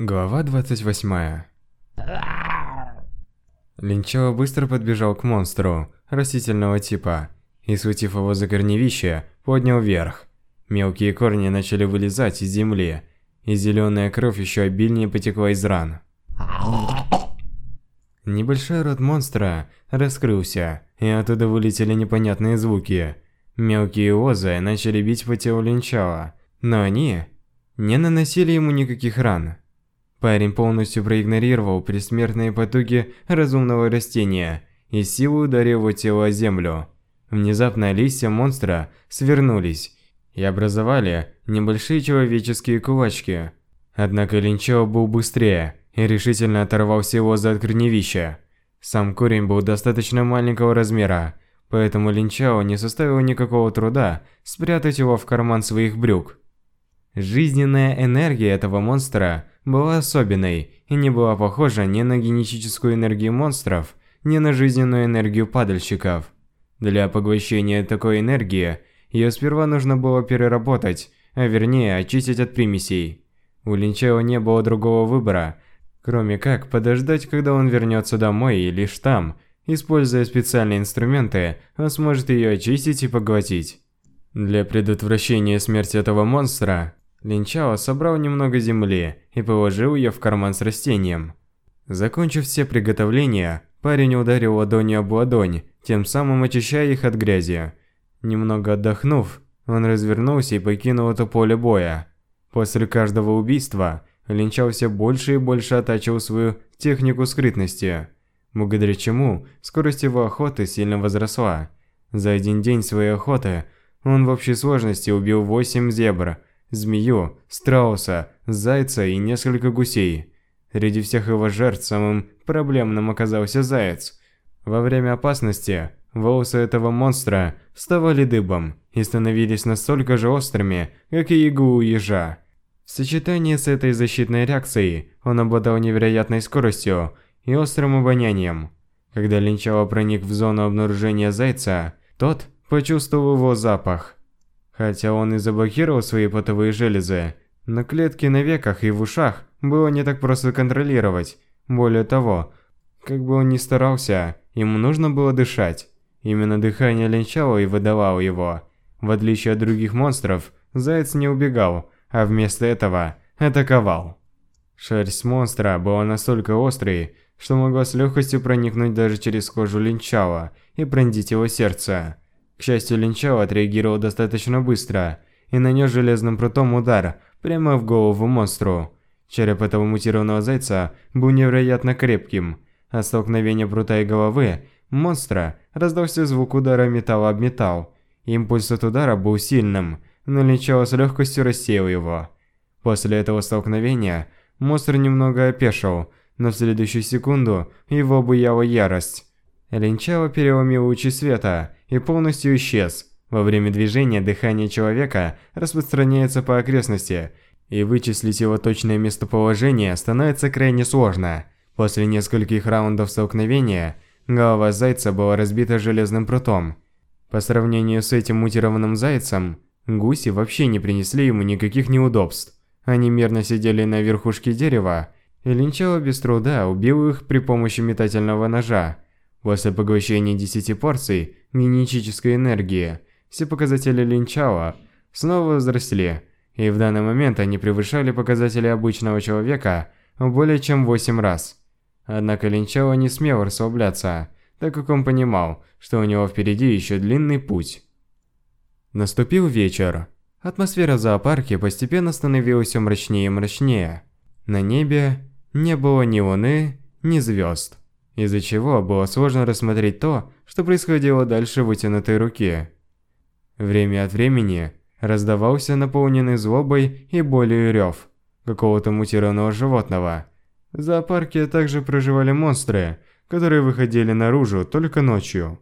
Глава 28 Линчао быстро подбежал к монстру растительного типа и, схватив его за корневище, поднял вверх. Мелкие корни начали вылезать из земли, и зеленая кровь еще обильнее потекла из ран. Небольшой рот монстра раскрылся, и оттуда вылетели непонятные звуки. Мелкие озы начали бить по телу Линчао, но они не наносили ему никаких ран. Парень полностью проигнорировал предсмертные потуги разумного растения и силой ударил его тело о землю. Внезапно листья монстра свернулись и образовали небольшие человеческие кулачки. Однако Линчао был быстрее и решительно оторвал лозы от корневища. Сам корень был достаточно маленького размера, поэтому Линчао не составило никакого труда спрятать его в карман своих брюк. Жизненная энергия этого монстра была особенной и не была похожа ни на генетическую энергию монстров, ни на жизненную энергию падальщиков. Для поглощения такой энергии ее сперва нужно было переработать, а вернее очистить от примесей. У Линчао не было другого выбора, кроме как подождать, когда он вернется домой и лишь там, используя специальные инструменты, он сможет ее очистить и поглотить. Для предотвращения смерти этого монстра, Линчао собрал немного земли и положил ее в карман с растением. Закончив все приготовления, парень ударил ладонью об ладонь, тем самым очищая их от грязи. Немного отдохнув, он развернулся и покинул это поле боя. После каждого убийства Линчао все больше и больше оттачивал свою технику скрытности, благодаря чему скорость его охоты сильно возросла. За один день своей охоты он в общей сложности убил 8 зебр, змею, страуса, зайца и несколько гусей. Среди всех его жертв самым проблемным оказался заяц. Во время опасности волосы этого монстра вставали дыбом и становились настолько же острыми, как и иглы у ежа. В сочетании с этой защитной реакцией он обладал невероятной скоростью и острым обонянием. Когда Линчао проник в зону обнаружения зайца, тот почувствовал его запах. Хотя он и заблокировал свои потовые железы, но клетки на веках и в ушах было не так просто контролировать. Более того, как бы он ни старался, ему нужно было дышать. Именно дыхание линчало и выдавало его. В отличие от других монстров, заяц не убегал, а вместо этого атаковал. Шерсть монстра была настолько острой, что могла с легкостью проникнуть даже через кожу линчала и пронзить его сердце. К счастью, Линчао отреагировал достаточно быстро и нанес железным прутом удар прямо в голову монстру. Череп этого мутированного зайца был невероятно крепким. От столкновения прута и головы монстра раздался звук удара металла об металл. Импульс от удара был сильным, но Линчао с легкостью рассеял его. После этого столкновения монстр немного опешил, но в следующую секунду его обуяла ярость. Линчао переломил лучи света и полностью исчез. Во время движения дыхание человека распространяется по окрестности, и вычислить его точное местоположение становится крайне сложно. После нескольких раундов столкновения, голова зайца была разбита железным прутом. По сравнению с этим мутированным зайцем, гуси вообще не принесли ему никаких неудобств. Они мирно сидели на верхушке дерева, и Линчао без труда убил их при помощи метательного ножа. После поглощения 10 порций генетической энергии, все показатели Линчао снова возросли, и в данный момент они превышали показатели обычного человека более чем 8 раз. Однако Линчао не смел расслабляться, так как он понимал, что у него впереди еще длинный путь. Наступил вечер. Атмосфера в зоопарке постепенно становилась все мрачнее и мрачнее. На небе не было ни луны, ни звезд из-за чего было сложно рассмотреть то, что происходило дальше вытянутой руки. Время от времени раздавался наполненный злобой и болью рев какого-то мутированного животного. В зоопарке также проживали монстры, которые выходили наружу только ночью.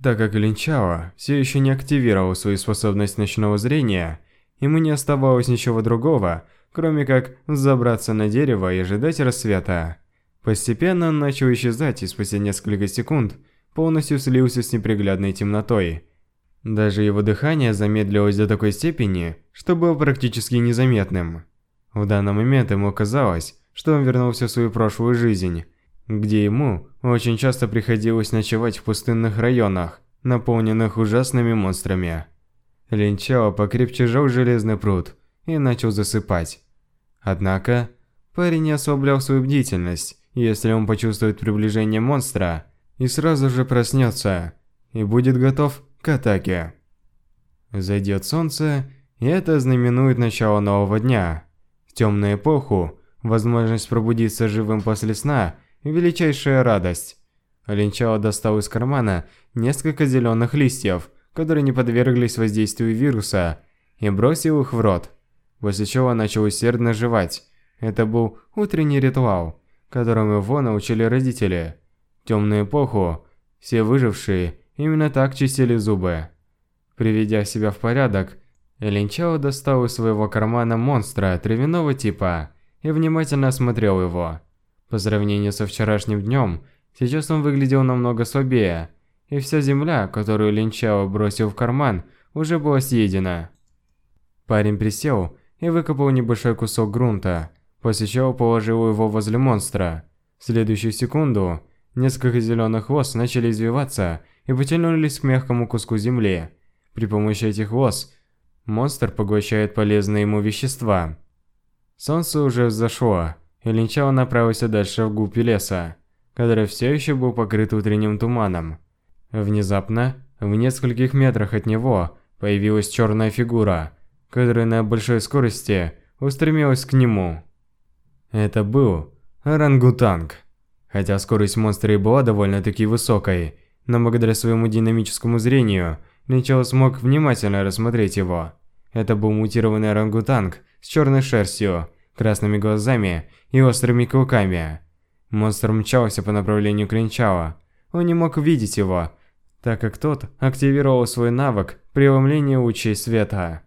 Так как Линчао все еще не активировал свою способность ночного зрения, ему не оставалось ничего другого, кроме как забраться на дерево и ожидать рассвета. Постепенно он начал исчезать и спустя несколько секунд полностью слился с неприглядной темнотой. Даже его дыхание замедлилось до такой степени, что было практически незаметным. В данный момент ему казалось, что он вернулся в свою прошлую жизнь, где ему очень часто приходилось ночевать в пустынных районах, наполненных ужасными монстрами. Линчао покрепче сжал железный пруд и начал засыпать. Однако, парень не ослаблял свою бдительность, если он почувствует приближение монстра, и сразу же проснется, и будет готов к атаке. Зайдет солнце, и это знаменует начало нового дня. В темную эпоху возможность пробудиться живым после сна – величайшая радость. Линчао достал из кармана несколько зеленых листьев, которые не подверглись воздействию вируса, и бросил их в рот, после чего начал усердно жевать. Это был утренний ритуал, которому его научили родители. В темную эпоху все выжившие именно так чистили зубы. Приведя себя в порядок, Линчао достал из своего кармана монстра травяного типа и внимательно осмотрел его. По сравнению со вчерашним днем, сейчас он выглядел намного слабее, и вся земля, которую Линчао бросил в карман, уже была съедена. Парень присел и выкопал небольшой кусок грунта, после чего положил его возле монстра. В следующую секунду несколько зеленых лос начали извиваться и потянулись к мягкому куску земли. При помощи этих лос монстр поглощает полезные ему вещества. Солнце уже взошло, и Линчао направился дальше вглубь леса, который все еще был покрыт утренним туманом. Внезапно, в нескольких метрах от него, появилась черная фигура, которая на большой скорости устремилась к нему. Это был орангутанг. Хотя скорость монстра и была довольно-таки высокой, но благодаря своему динамическому зрению – Линчао смог внимательно рассмотреть его. Это был мутированный орангутанг с черной шерстью, красными глазами и острыми клыками. Монстр мчался по направлению к Линчао. Он не мог видеть его, так как тот активировал свой навык преломления лучей света.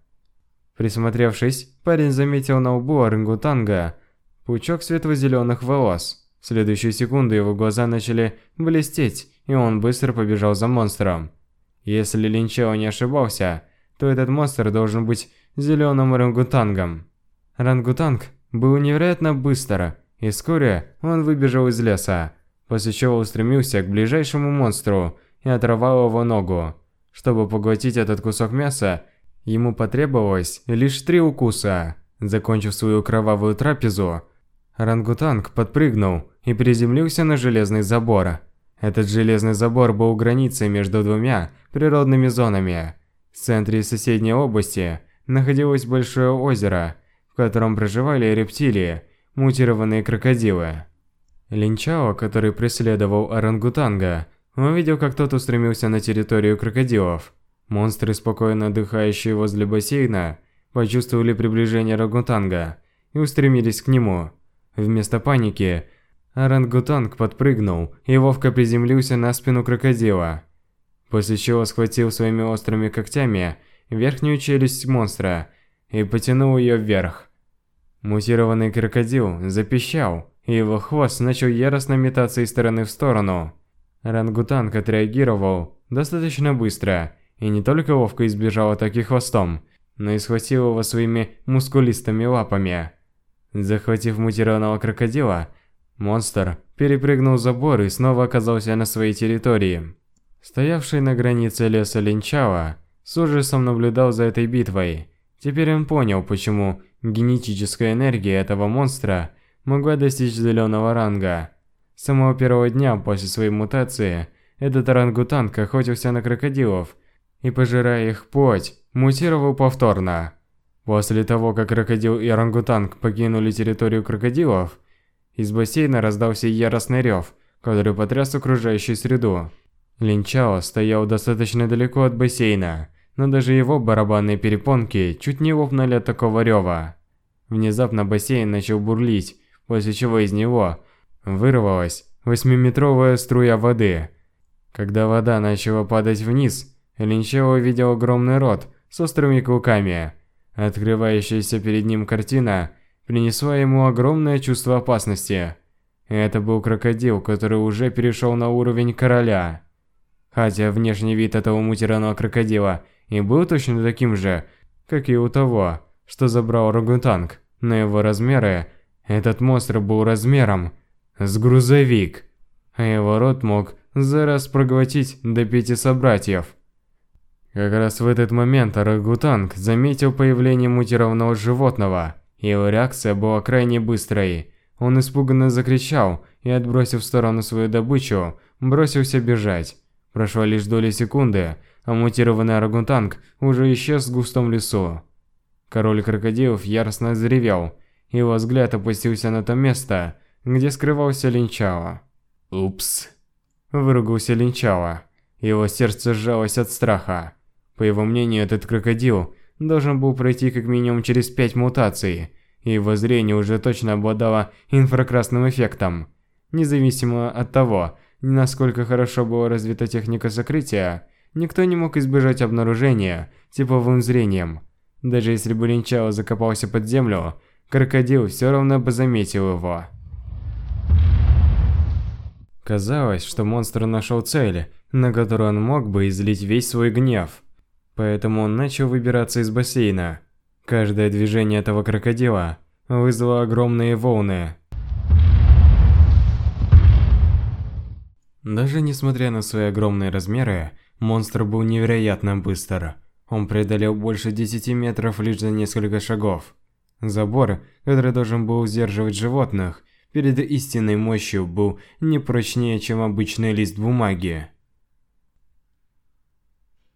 Присмотревшись, парень заметил на лбу орангутанга пучок светло-зеленых волос. В следующую секунду его глаза начали блестеть, и он быстро побежал за монстром. Если Линчао не ошибался, то этот монстр должен быть зеленым орангутангом. Орангутанг был невероятно быстро, и вскоре он выбежал из леса, после чего устремился к ближайшему монстру и оторвал его ногу. Чтобы поглотить этот кусок мяса, ему потребовалось лишь три укуса. Закончив свою кровавую трапезу, орангутанг подпрыгнул и приземлился на железный забор. Этот железный забор был границей между двумя природными зонами. В центре соседней области находилось большое озеро, в котором проживали рептилии, мутированные крокодилы. Линчао, который преследовал орангутанга, увидел, как тот устремился на территорию крокодилов. Монстры, спокойно отдыхающие возле бассейна, почувствовали приближение орангутанга и устремились к нему. Вместо паники Орангутанг подпрыгнул и ловко приземлился на спину крокодила, после чего схватил своими острыми когтями верхнюю челюсть монстра и потянул ее вверх. Мутированный крокодил запищал, и его хвост начал яростно метаться из стороны в сторону. Орангутанг отреагировал достаточно быстро и не только ловко избежал атаки хвостом, но и схватил его своими мускулистыми лапами. Захватив мутированного крокодила, Монстр перепрыгнул забор и снова оказался на своей территории. Стоявший на границе леса Линчао с ужасом наблюдал за этой битвой. Теперь он понял, почему генетическая энергия этого монстра могла достичь зеленого ранга. С самого первого дня после своей мутации этот орангутанг охотился на крокодилов и, пожирая их плоть, мутировал повторно. После того, как крокодил и орангутанг покинули территорию крокодилов, из бассейна раздался яростный рев, который потряс окружающую среду. Линчао стоял достаточно далеко от бассейна, но даже его барабанные перепонки чуть не лопнули от такого рева. Внезапно бассейн начал бурлить, после чего из него вырвалась восьмиметровая струя воды. Когда вода начала падать вниз, Линчао увидел огромный рот с острыми клыками. Открывающаяся перед ним картина – принесла ему огромное чувство опасности. Это был крокодил, который уже перешел на уровень короля. Хотя внешний вид этого мутерного крокодила и был точно таким же, как и у того, что забрал Рагутанг, но его размеры... Этот монстр был размером с грузовик, а его рот мог за раз проглотить до пяти собратьев. Как раз в этот момент орангутанг заметил появление мутированного животного. Его реакция была крайне быстрой. Он испуганно закричал и, отбросив в сторону свою добычу, бросился бежать. Прошла лишь доля секунды, а мутированный орангутанг уже исчез в густом лесу. Король крокодилов яростно заревел. Его взгляд опустился на то место, где скрывался Линчао. «Упс!» Выругался Линчао. Его сердце сжалось от страха. По его мнению, этот крокодил должен был пройти как минимум через пять мутаций, и его зрение уже точно обладало инфракрасным эффектом. Независимо от того, насколько хорошо была развита техника сокрытия, никто не мог избежать обнаружения типовым зрением – даже если бы Линчао закопался под землю, крокодил все равно бы заметил его. Казалось, что монстр нашел цель, на которую он мог бы излить весь свой гнев. Поэтому он начал выбираться из бассейна. Каждое движение этого крокодила вызвало огромные волны. Даже несмотря на свои огромные размеры, монстр был невероятно быстр. Он преодолел больше 10 метров лишь за несколько шагов. Забор, который должен был сдерживать животных, перед истинной мощью был не прочнее, чем обычный лист бумаги.